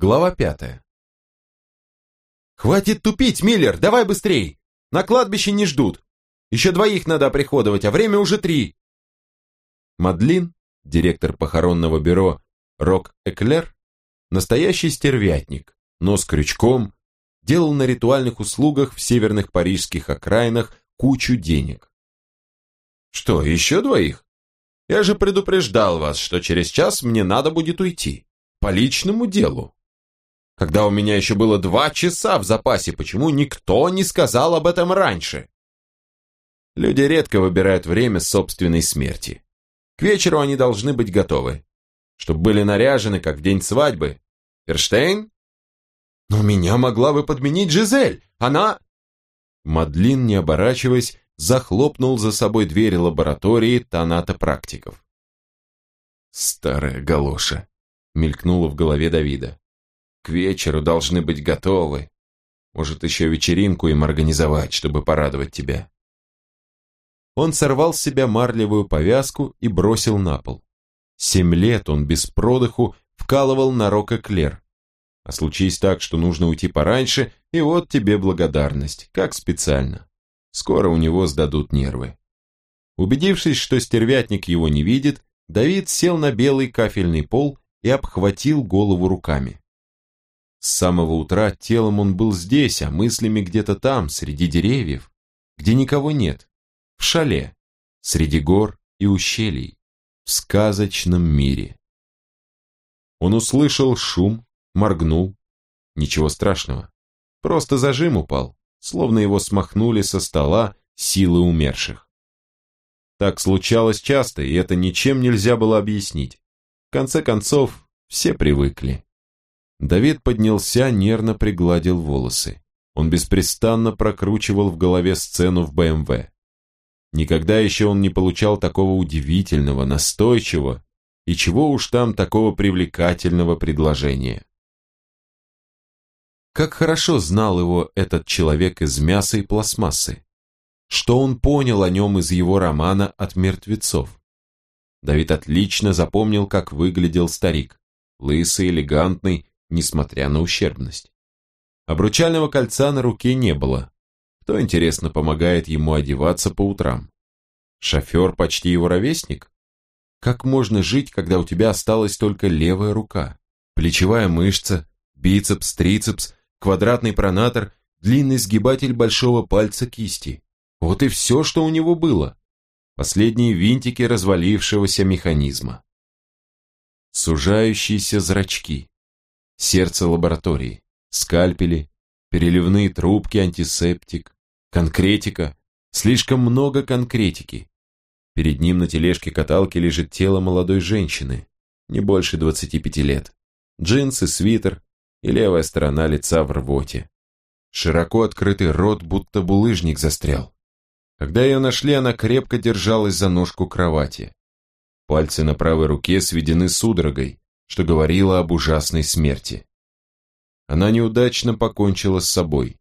Глава пятая. «Хватит тупить, Миллер, давай быстрей! На кладбище не ждут. Еще двоих надо оприходовать, а время уже три!» Мадлин, директор похоронного бюро Рок Эклер, настоящий стервятник, но с крючком, делал на ритуальных услугах в северных парижских окраинах кучу денег. «Что, еще двоих? Я же предупреждал вас, что через час мне надо будет уйти. По личному делу. Когда у меня еще было два часа в запасе, почему никто не сказал об этом раньше?» Люди редко выбирают время собственной смерти. К вечеру они должны быть готовы, чтобы были наряжены, как в день свадьбы. Ферштейн? Но меня могла бы подменить Жизель. Она... Мадлин, не оборачиваясь, захлопнул за собой дверь лаборатории тонатопрактиков. «Старая галоша», — мелькнула в голове Давида. «К вечеру должны быть готовы. Может, еще вечеринку им организовать, чтобы порадовать тебя». Он сорвал с себя марлевую повязку и бросил на пол. Семь лет он без продыху вкалывал на Рока Клер. А случись так, что нужно уйти пораньше, и вот тебе благодарность, как специально. Скоро у него сдадут нервы. Убедившись, что стервятник его не видит, Давид сел на белый кафельный пол и обхватил голову руками. С самого утра телом он был здесь, а мыслями где-то там, среди деревьев, где никого нет в шале, среди гор и ущелий, в сказочном мире. Он услышал шум, моргнул. Ничего страшного. Просто зажим упал, словно его смахнули со стола силы умерших. Так случалось часто, и это ничем нельзя было объяснить. В конце концов, все привыкли. Давид поднялся, нервно пригладил волосы. Он беспрестанно прокручивал в голове сцену в БМВ. Никогда еще он не получал такого удивительного, настойчивого и чего уж там такого привлекательного предложения. Как хорошо знал его этот человек из мяса и пластмассы. Что он понял о нем из его романа «От мертвецов». Давид отлично запомнил, как выглядел старик, лысый, элегантный, несмотря на ущербность. Обручального кольца на руке не было, кто, интересно, помогает ему одеваться по утрам? Шофер почти его ровесник? Как можно жить, когда у тебя осталась только левая рука? Плечевая мышца, бицепс, трицепс, квадратный пронатор, длинный сгибатель большого пальца кисти. Вот и все, что у него было. Последние винтики развалившегося механизма. Сужающиеся зрачки. Сердце лаборатории. Скальпели. Переливные трубки, антисептик. Конкретика. Слишком много конкретики. Перед ним на тележке каталки лежит тело молодой женщины, не больше 25 лет. Джинсы, свитер и левая сторона лица в рвоте. Широко открытый рот, будто булыжник застрял. Когда ее нашли, она крепко держалась за ножку кровати. Пальцы на правой руке сведены судорогой, что говорило об ужасной смерти. Она неудачно покончила с собой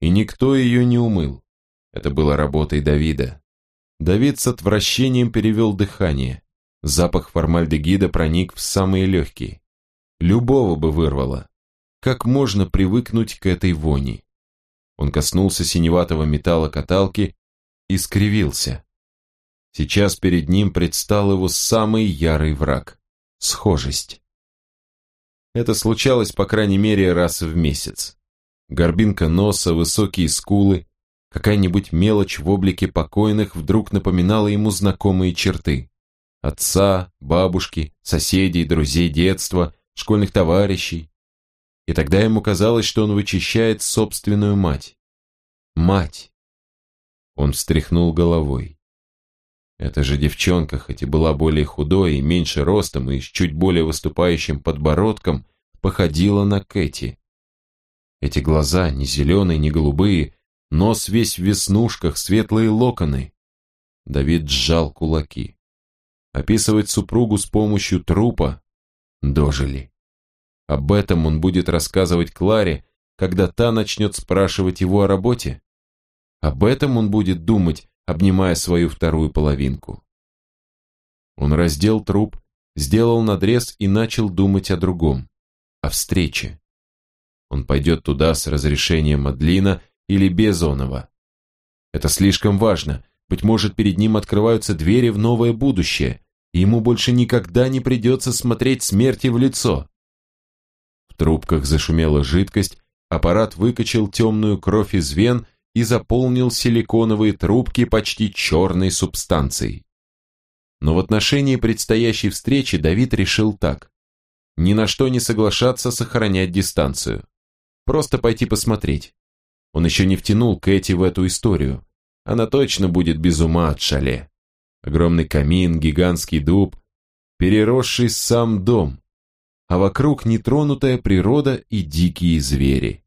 и никто ее не умыл. Это было работой Давида. Давид с отвращением перевел дыхание. Запах формальдегида проник в самые легкие. Любого бы вырвало. Как можно привыкнуть к этой вони? Он коснулся синеватого металла каталки и скривился. Сейчас перед ним предстал его самый ярый враг – схожесть. Это случалось, по крайней мере, раз в месяц горбинка носа, высокие скулы, какая-нибудь мелочь в облике покойных вдруг напоминала ему знакомые черты. Отца, бабушки, соседей, друзей детства, школьных товарищей. И тогда ему казалось, что он вычищает собственную мать. Мать! Он встряхнул головой. Эта же девчонка, хоть и была более худой и меньше ростом и с чуть более выступающим подбородком, походила на Кэти. Эти глаза, не зеленые, не голубые, нос весь в веснушках, светлые локоны. Давид сжал кулаки. Описывать супругу с помощью трупа дожили. Об этом он будет рассказывать Кларе, когда та начнет спрашивать его о работе. Об этом он будет думать, обнимая свою вторую половинку. Он раздел труп, сделал надрез и начал думать о другом. о встрече. Он пойдет туда с разрешением Мадлина или без оного. Это слишком важно. Быть может, перед ним открываются двери в новое будущее, и ему больше никогда не придется смотреть смерти в лицо. В трубках зашумела жидкость, аппарат выкачал темную кровь из вен и заполнил силиконовые трубки почти черной субстанцией. Но в отношении предстоящей встречи Давид решил так. Ни на что не соглашаться сохранять дистанцию. Просто пойти посмотреть. Он еще не втянул Кэти в эту историю. Она точно будет без ума от шале. Огромный камин, гигантский дуб, переросший сам дом, а вокруг нетронутая природа и дикие звери.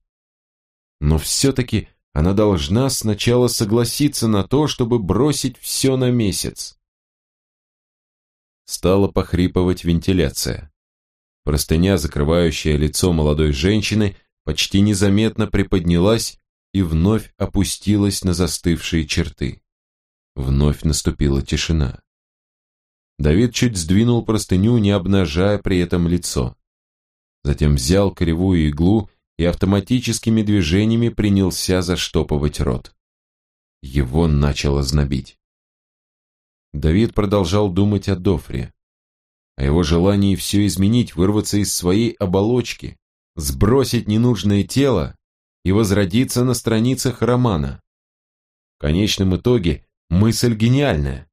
Но все-таки она должна сначала согласиться на то, чтобы бросить все на месяц. Стала похрипывать вентиляция. Простыня, закрывающая лицо молодой женщины, почти незаметно приподнялась и вновь опустилась на застывшие черты. Вновь наступила тишина. Давид чуть сдвинул простыню, не обнажая при этом лицо. Затем взял кривую иглу и автоматическими движениями принялся заштопывать рот. Его начало знобить. Давид продолжал думать о Дофре, о его желании все изменить, вырваться из своей оболочки, сбросить ненужное тело и возродиться на страницах романа. В конечном итоге мысль гениальная.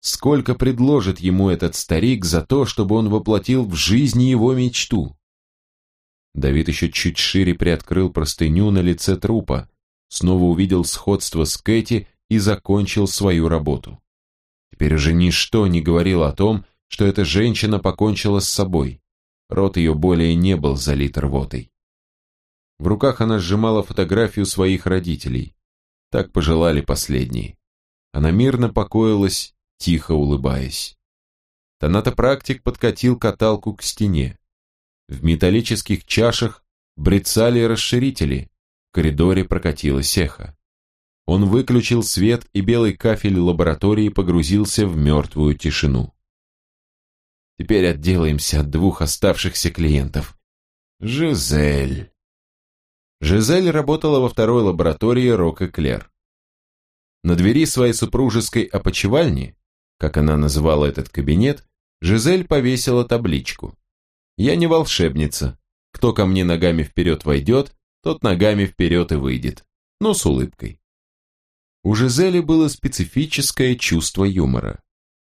Сколько предложит ему этот старик за то, чтобы он воплотил в жизни его мечту? Давид еще чуть шире приоткрыл простыню на лице трупа, снова увидел сходство с Кэти и закончил свою работу. Теперь уже ничто не говорило о том, что эта женщина покончила с собой. Рот ее более не был залит рвотой. В руках она сжимала фотографию своих родителей. Так пожелали последние. Она мирно покоилась, тихо улыбаясь. Танатопрактик подкатил каталку к стене. В металлических чашах брецали расширители, в коридоре прокатилось эхо. Он выключил свет, и белый кафель лаборатории погрузился в мертвую тишину. Теперь отделаемся от двух оставшихся клиентов. Жизель. Жизель работала во второй лаборатории Рока Клер. На двери своей супружеской опочивальни, как она называла этот кабинет, Жизель повесила табличку я не волшебница. Кто ко мне ногами вперед войдет, тот ногами вперед и выйдет. Но с улыбкой. У Жизели было специфическое чувство юмора.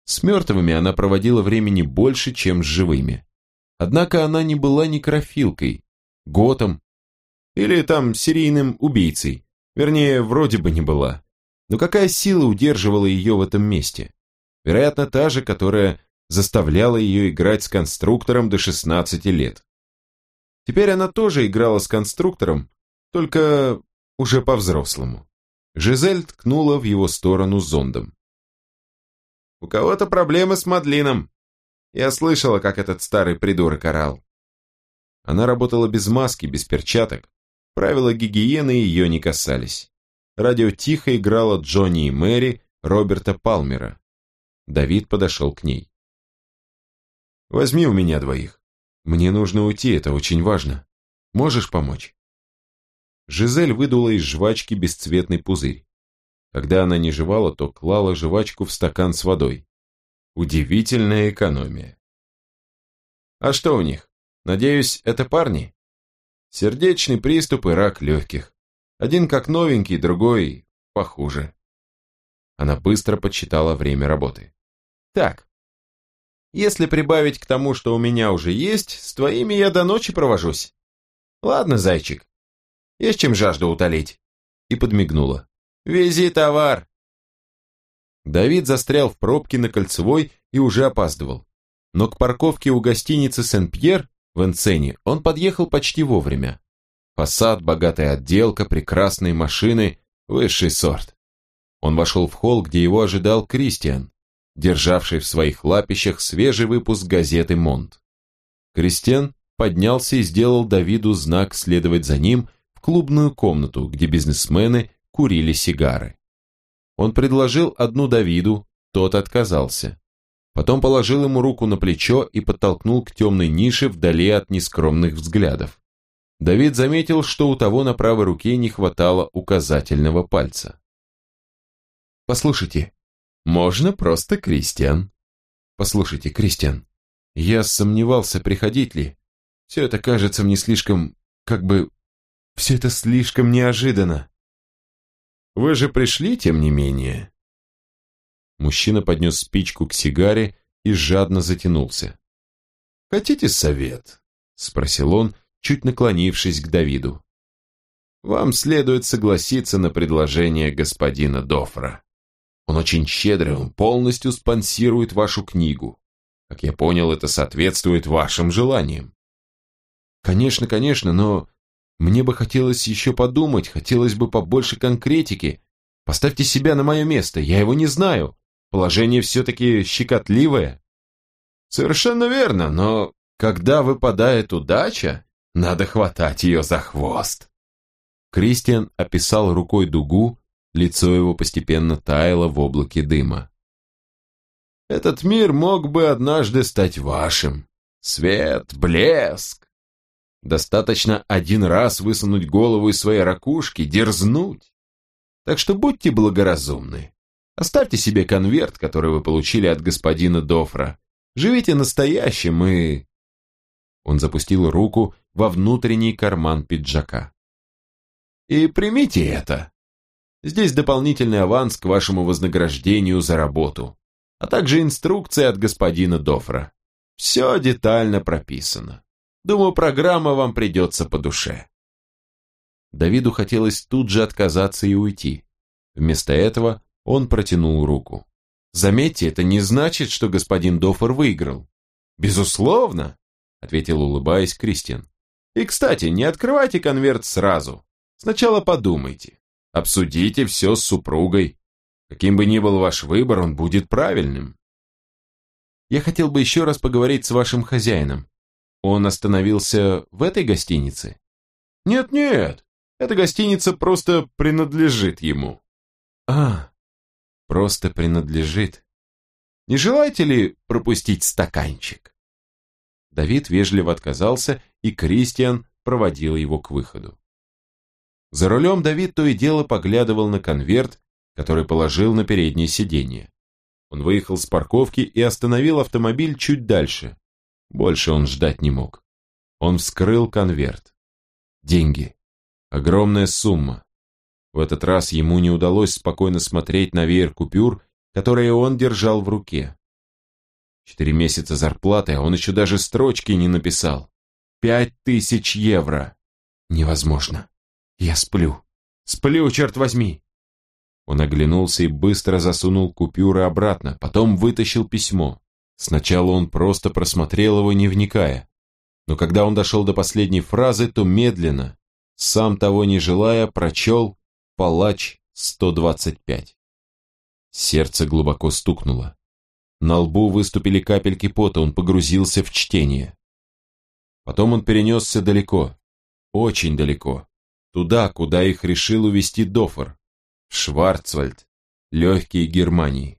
С мертвыми она проводила времени больше, чем с живыми. Однако она не была некрофилкой, готом или там серийным убийцей. Вернее, вроде бы не была. Но какая сила удерживала ее в этом месте? Вероятно, та же, которая заставляла ее играть с конструктором до 16 лет. Теперь она тоже играла с конструктором, только уже по-взрослому. Жизель ткнула в его сторону зондом. «У кого-то проблемы с Мадлином. Я слышала, как этот старый придурок орал». Она работала без маски, без перчаток. Правила гигиены ее не касались. Радио тихо играло Джонни и Мэри Роберта Палмера. Давид подошел к ней. Возьми у меня двоих. Мне нужно уйти, это очень важно. Можешь помочь?» Жизель выдула из жвачки бесцветный пузырь. Когда она не жевала, то клала жвачку в стакан с водой. Удивительная экономия. «А что у них? Надеюсь, это парни?» «Сердечный приступ и рак легких. Один как новенький, другой похуже». Она быстро подсчитала время работы. «Так, если прибавить к тому, что у меня уже есть, с твоими я до ночи провожусь. Ладно, зайчик, есть чем жажду утолить. И подмигнула. Вези товар. Давид застрял в пробке на Кольцевой и уже опаздывал. Но к парковке у гостиницы Сен-Пьер в Энцене он подъехал почти вовремя. Фасад, богатая отделка, прекрасные машины, высший сорт. Он вошел в холл, где его ожидал Кристиан державший в своих лапищах свежий выпуск газеты «Монт». Кристиан поднялся и сделал Давиду знак следовать за ним в клубную комнату, где бизнесмены курили сигары. Он предложил одну Давиду, тот отказался. Потом положил ему руку на плечо и подтолкнул к темной нише вдали от нескромных взглядов. Давид заметил, что у того на правой руке не хватало указательного пальца. «Послушайте, можно просто Кристиан». «Послушайте, Кристиан, я сомневался, приходить ли. Все это кажется мне слишком, как бы, все это слишком неожиданно». «Вы же пришли, тем не менее?» Мужчина поднес спичку к сигаре и жадно затянулся. «Хотите совет?» — спросил он, чуть наклонившись к Давиду. «Вам следует согласиться на предложение господина Дофра. Он очень щедрый, он полностью спонсирует вашу книгу. Как я понял, это соответствует вашим желаниям». «Конечно, конечно, но мне бы хотелось еще подумать, хотелось бы побольше конкретики. Поставьте себя на мое место, я его не знаю. Положение все-таки щекотливое». «Совершенно верно, но когда выпадает удача, надо хватать ее за хвост. Кристиан описал рукой дугу, лицо его постепенно таяло в облаке дыма. Этот мир мог бы однажды стать вашим. Свет, блеск. Достаточно один раз высунуть голову из своей ракушки, дерзнуть. Так что будьте благоразумны. Оставьте себе конверт, который вы получили от господина Дофра. Живите настоящим и он запустил руку во внутренний карман пиджака. «И примите это. Здесь дополнительный аванс к вашему вознаграждению за работу, а также инструкция от господина Дофра. Все детально прописано. Думаю, программа вам придется по душе». Давиду хотелось тут же отказаться и уйти. Вместо этого он протянул руку. Заметьте, это не значит, что господин Дофор выиграл. Безусловно, ответил улыбаясь Кристиан. И, кстати, не открывайте конверт сразу. Сначала подумайте. Обсудите все с супругой. Каким бы ни был ваш выбор, он будет правильным. Я хотел бы еще раз поговорить с вашим хозяином. Он остановился в этой гостинице? Нет-нет, эта гостиница просто принадлежит ему. А, просто принадлежит. Не желаете ли пропустить стаканчик? Давид вежливо отказался, и Кристиан проводил его к выходу. За рулем Давид то и дело поглядывал на конверт, который положил на переднее сиденье. Он выехал с парковки и остановил автомобиль чуть дальше. Больше он ждать не мог. Он вскрыл конверт. Деньги. Огромная сумма. В этот раз ему не удалось спокойно смотреть на веер купюр, которые он держал в руке. Четыре месяца зарплаты, а он еще даже строчки не написал. Пять тысяч евро. Невозможно. Я сплю. Сплю, черт возьми. Он оглянулся и быстро засунул купюры обратно, потом вытащил письмо. Сначала он просто просмотрел его, не вникая. Но когда он дошел до последней фразы, то медленно, сам того не желая, прочел «Палач 125». Сердце глубоко стукнуло. На лбу выступили капельки пота, он погрузился в чтение. Потом он перенесся далеко, очень далеко, туда, куда их решил увезти Дофор, в Шварцвальд, легкие Германии.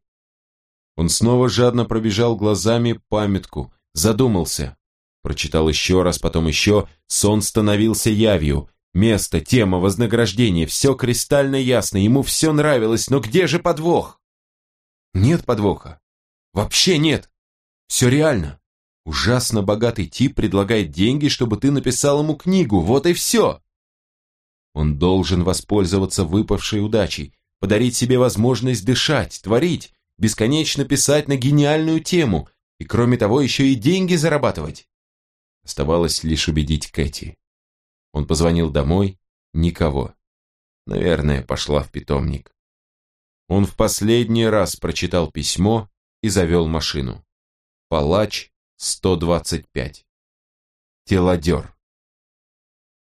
Он снова жадно пробежал глазами памятку, задумался. Прочитал еще раз, потом еще, сон становился явью. Место, тема, вознаграждение, все кристально ясно, ему все нравилось, но где же подвох? Нет подвоха. Вообще нет. Все реально. Ужасно богатый тип предлагает деньги, чтобы ты написал ему книгу. Вот и все. Он должен воспользоваться выпавшей удачей, подарить себе возможность дышать, творить, бесконечно писать на гениальную тему и, кроме того, еще и деньги зарабатывать. Оставалось лишь убедить Кэти. Он позвонил домой, никого. Наверное, пошла в питомник. Он в последний раз прочитал письмо и завел машину. Палач 125. Телодер.